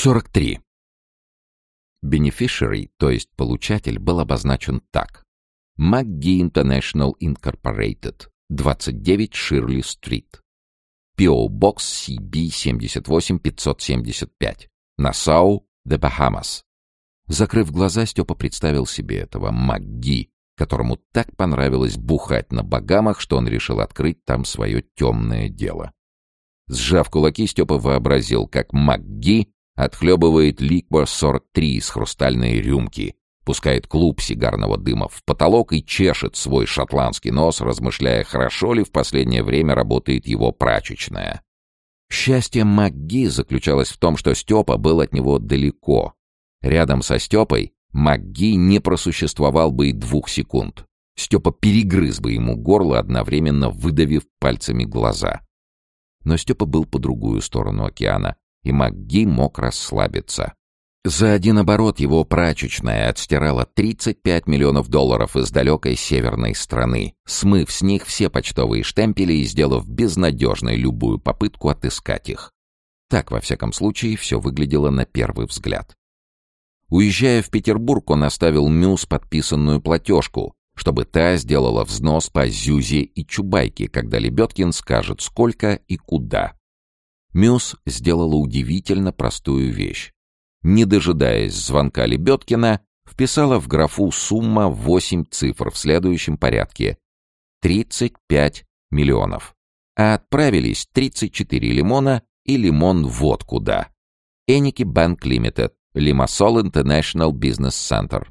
43. Beneficiary, то есть получатель, был обозначен так. McGee International Incorporated, 29 Ширли Стрит. P.O. Box CB 78575. Нассау, The Bahamas. Закрыв глаза, Степа представил себе этого МакГи, которому так понравилось бухать на Багамах, что он решил открыть там свое темное дело. Сжав кулаки, Степа вообразил, как МакГи отхлебывает ликвор 43 из хрустальной рюмки, пускает клуб сигарного дыма в потолок и чешет свой шотландский нос, размышляя, хорошо ли в последнее время работает его прачечная. Счастье МакГи заключалось в том, что Степа был от него далеко. Рядом со Степой МакГи не просуществовал бы и двух секунд. Степа перегрыз бы ему горло, одновременно выдавив пальцами глаза. Но Степа был по другую сторону океана, и МакГи мог расслабиться. За один оборот его прачечная отстирала 35 миллионов долларов из далекой северной страны, смыв с них все почтовые штемпели и сделав безнадежной любую попытку отыскать их. Так, во всяком случае, все выглядело на первый взгляд. Уезжая в Петербург, он оставил Мюс подписанную платежку, чтобы та сделала взнос по Зюзе и Чубайке, когда Лебедкин скажет, сколько и куда. Мюс сделала удивительно простую вещь. Не дожидаясь звонка Лебедкина, вписала в графу сумма 8 цифр в следующем порядке. 35 миллионов. А отправились 34 лимона и лимон вот куда. Эники Банк Лимитед, Лимассол International Business Center.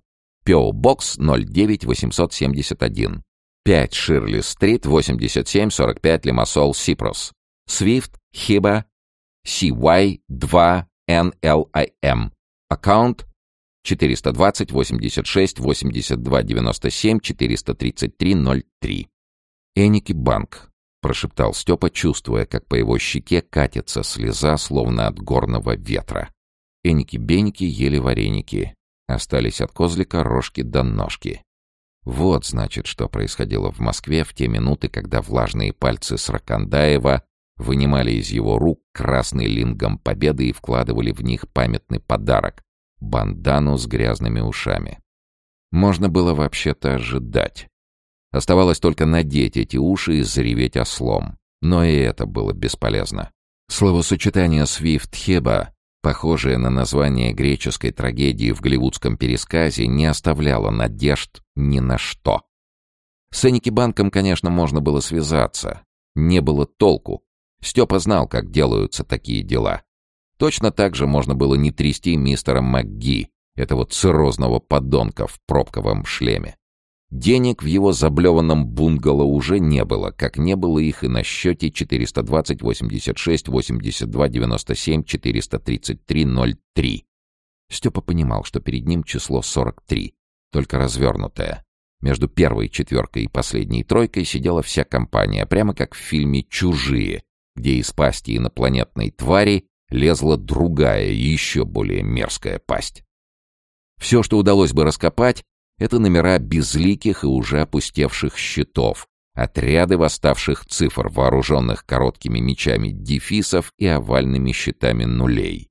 P.O. Box 09871. 5 Ширли Стрит, 8745 Лимассол, Сипрос. Swift, Хиба, CY2NLIM. Аккаунт 420 86 82 97 433 03. Эники Банк, прошептал Степа, чувствуя, как по его щеке катится слеза, словно от горного ветра. Эники-беники ели вареники. Остались от козлика рожки до ножки. Вот, значит, что происходило в Москве в те минуты, когда влажные пальцы Сракандаева вынимали из его рук красный лингом победы и вкладывали в них памятный подарок — бандану с грязными ушами. Можно было вообще-то ожидать. Оставалось только надеть эти уши и зареветь ослом. Но и это было бесполезно. Словосочетание «свифт-хеба», похожее на название греческой трагедии в голливудском пересказе, не оставляло надежд ни на что. С Банком, конечно, можно было связаться. Не было толку. Степа знал, как делаются такие дела. Точно так же можно было не трясти мистера МакГи, этого циррозного подонка в пробковом шлеме. Денег в его заблеванном бунгало уже не было, как не было их и на счете 420 86 82 97 433 03. Степа понимал, что перед ним число 43, только развернутое. Между первой четверкой и последней тройкой сидела вся компания, прямо как в фильме «Чужие», где из пасти инопланетной твари лезла другая, еще более мерзкая пасть. Все, что удалось бы раскопать, это номера безликих и уже опустевших счетов, отряды восставших цифр, вооруженных короткими мечами дефисов и овальными щитами нулей.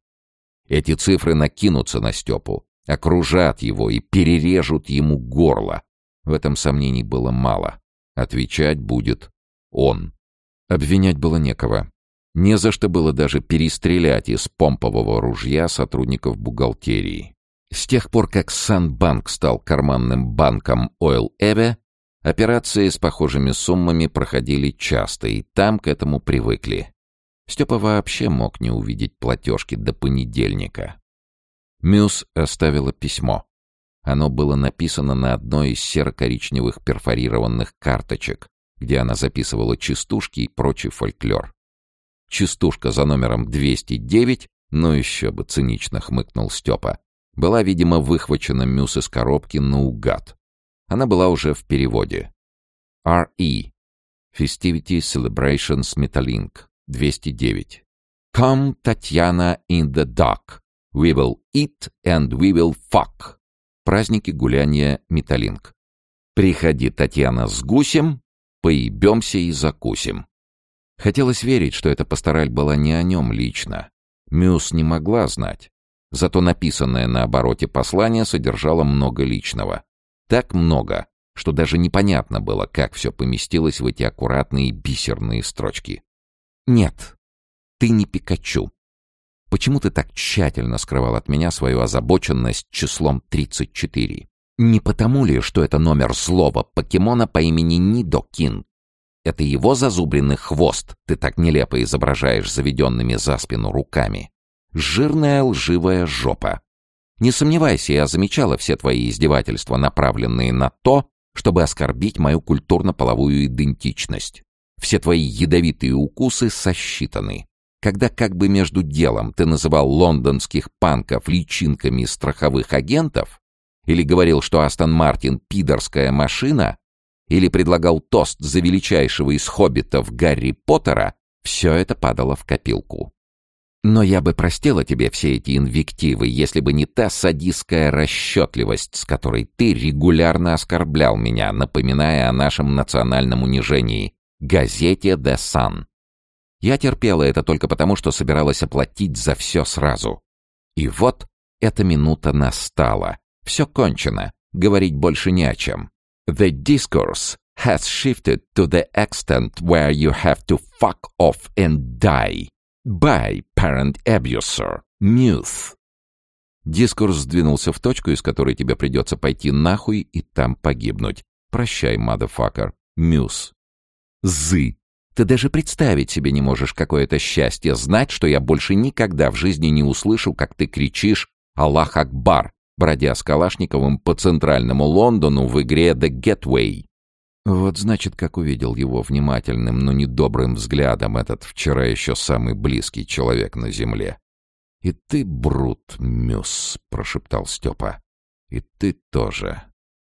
Эти цифры накинутся на Степу, окружат его и перережут ему горло. В этом сомнений было мало. Отвечать будет он. Обвинять было некого. Не за что было даже перестрелять из помпового ружья сотрудников бухгалтерии. С тех пор, как Санбанк стал карманным банком Oil Эве, операции с похожими суммами проходили часто, и там к этому привыкли. Степа вообще мог не увидеть платежки до понедельника. Мюс оставила письмо. Оно было написано на одной из серо-коричневых перфорированных карточек, где она записывала частушки и прочий фольклор. Частушка за номером 209, ну еще бы цинично хмыкнул Степа, была, видимо, выхвачена Мюс из коробки наугад. Она была уже в переводе. R.E. Festivity Celebrations Metalink 209. Come, Татьяна, in the dark. We will eat and we will fuck. Праздники гуляния Металлинг. Приходи, Татьяна, с гусем, Поебемся и закусим. Хотелось верить, что эта пастораль была не о нем лично. Мюс не могла знать. Зато написанное на обороте послание содержало много личного. Так много, что даже непонятно было, как все поместилось в эти аккуратные бисерные строчки. «Нет, ты не Пикачу. Почему ты так тщательно скрывал от меня свою озабоченность числом 34? Не потому ли, что это номер злого покемона по имени Нидокин? Это его зазубренный хвост ты так нелепо изображаешь заведенными за спину руками. Жирная лживая жопа. Не сомневайся, я замечала все твои издевательства, направленные на то, чтобы оскорбить мою культурно-половую идентичность. Все твои ядовитые укусы сосчитаны. Когда как бы между делом ты называл лондонских панков личинками страховых агентов, или говорил, что Астон Мартин — пидорская машина, или предлагал тост за величайшего из хоббитов Гарри Поттера, все это падало в копилку. Но я бы простила тебе все эти инвективы, если бы не та садистская расчетливость, с которой ты регулярно оскорблял меня, напоминая о нашем национальном унижении — газете «The Sun». Я терпела это только потому, что собиралась оплатить за все сразу. И вот эта минута настала. Все кончено. Говорить больше не о чем. The discourse has shifted to the extent where you have to fuck off and die. By parent abuser. Muse. Дискурс сдвинулся в точку, из которой тебе придется пойти нахуй и там погибнуть. Прощай, motherfucker. Мюс. Зы. Ты даже представить себе не можешь, какое это счастье знать, что я больше никогда в жизни не услышу, как ты кричишь «Аллах Акбар», бродя с Калашниковым по центральному Лондону в игре «The Getaway». Вот значит, как увидел его внимательным, но недобрым взглядом этот вчера еще самый близкий человек на земле. «И ты, Брут, Мюс», — прошептал Степа. «И ты тоже».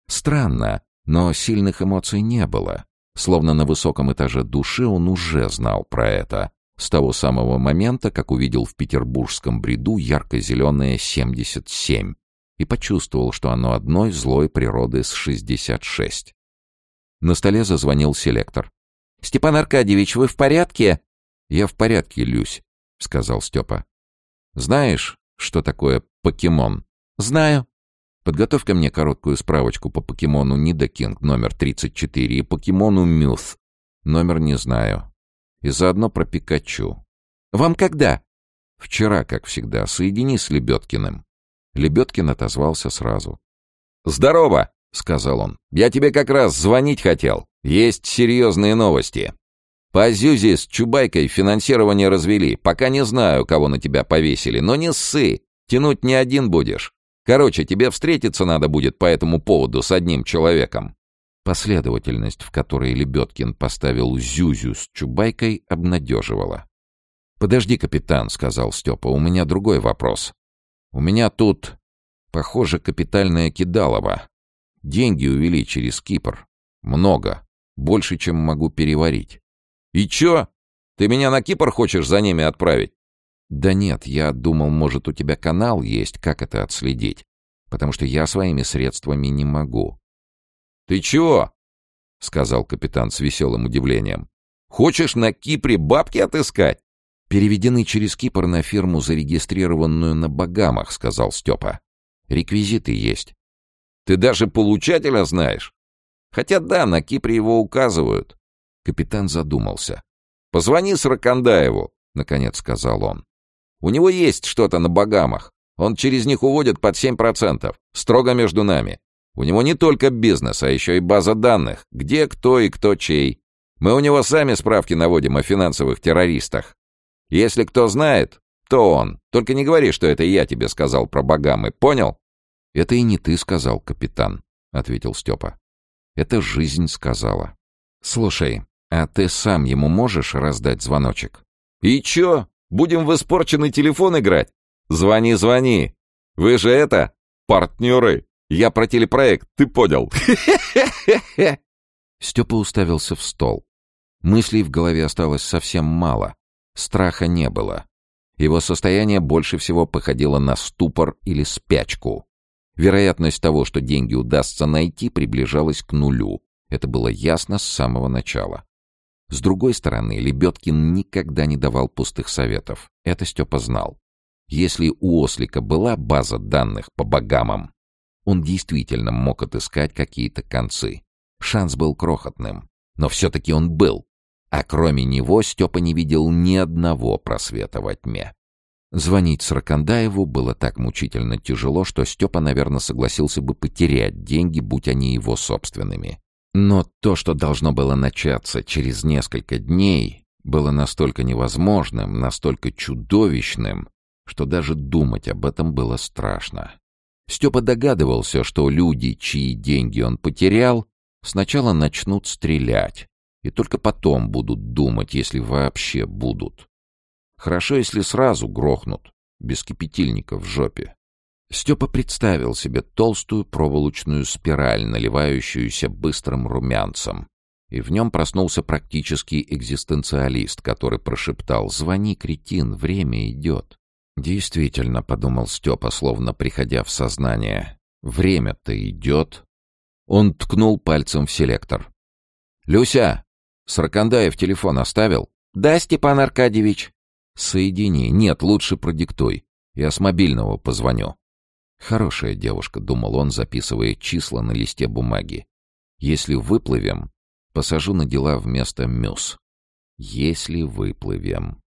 Странно, но сильных эмоций не было. Словно на высоком этаже души он уже знал про это. С того самого момента, как увидел в петербургском бреду ярко-зеленое 77 и почувствовал, что оно одной злой природы с 66. На столе зазвонил селектор. «Степан Аркадьевич, вы в порядке?» «Я в порядке, Люсь», — сказал Степа. «Знаешь, что такое покемон?» «Знаю». «Подготовь-ка мне короткую справочку по покемону Нидокинг номер 34 и покемону Мюс. Номер не знаю. И заодно про Пикачу». «Вам когда?» «Вчера, как всегда. Соедини с Лебедкиным». Лебедкин отозвался сразу. «Здорово!» — сказал он. «Я тебе как раз звонить хотел. Есть серьезные новости. По Зюзе с Чубайкой финансирование развели. Пока не знаю, кого на тебя повесили, но не ссы. Тянуть не один будешь. Короче, тебе встретиться надо будет по этому поводу с одним человеком». Последовательность, в которой Лебедкин поставил Зюзю с Чубайкой, обнадеживала. «Подожди, капитан», — сказал Степа, — «у меня другой вопрос. У меня тут, похоже, капитальное кидалово. Деньги увели через Кипр. Много. Больше, чем могу переварить. И чё? Ты меня на Кипр хочешь за ними отправить? Да нет, я думал, может, у тебя канал есть, как это отследить. Потому что я своими средствами не могу. Ты чего? Сказал капитан с веселым удивлением. Хочешь на Кипре бабки отыскать? Переведены через Кипр на фирму, зарегистрированную на Багамах, сказал Степа. Реквизиты есть. Ты даже получателя знаешь? Хотя да, на Кипре его указывают. Капитан задумался. «Позвони Сракандаеву», — наконец сказал он. «У него есть что-то на Багамах. Он через них уводит под 7%. Строго между нами. У него не только бизнес, а еще и база данных. Где кто и кто чей. Мы у него сами справки наводим о финансовых террористах. Если кто знает, то он. Только не говори, что это я тебе сказал про Багамы. Понял?» «Это и не ты сказал, капитан», — ответил Степа. «Это жизнь сказала. Слушай, а ты сам ему можешь раздать звоночек?» «И чё? Будем в испорченный телефон играть? Звони, звони. Вы же это, партнеры. Я про телепроект, ты понял?» Степа уставился в стол. Мыслей в голове осталось совсем мало. Страха не было. Его состояние больше всего походило на ступор или спячку. Вероятность того, что деньги удастся найти, приближалась к нулю. Это было ясно с самого начала. С другой стороны, Лебедкин никогда не давал пустых советов. Это Степа знал. Если у Ослика была база данных по богамам, он действительно мог отыскать какие-то концы. Шанс был крохотным, но все-таки он был. А кроме него Степа не видел ни одного просвета во тьме. Звонить Сракандаеву было так мучительно тяжело, что Степа, наверное, согласился бы потерять деньги, будь они его собственными. Но то, что должно было начаться через несколько дней, было настолько невозможным, настолько чудовищным, что даже думать об этом было страшно. Степа догадывался, что люди, чьи деньги он потерял, сначала начнут стрелять, и только потом будут думать, если вообще будут. Хорошо, если сразу грохнут, без кипятильника в жопе. Степа представил себе толстую проволочную спираль, наливающуюся быстрым румянцем, и в нем проснулся практический экзистенциалист, который прошептал «Звони, кретин, время идет». «Действительно», — подумал Степа, словно приходя в сознание, — «время-то идет». Он ткнул пальцем в селектор. «Люся, Саркандаев телефон оставил?» «Да, Степан Аркадьевич». «Соедини. Нет, лучше продиктуй. Я с мобильного позвоню». «Хорошая девушка», — думал он, записывая числа на листе бумаги. «Если выплывем, посажу на дела вместо Мюс. Если выплывем».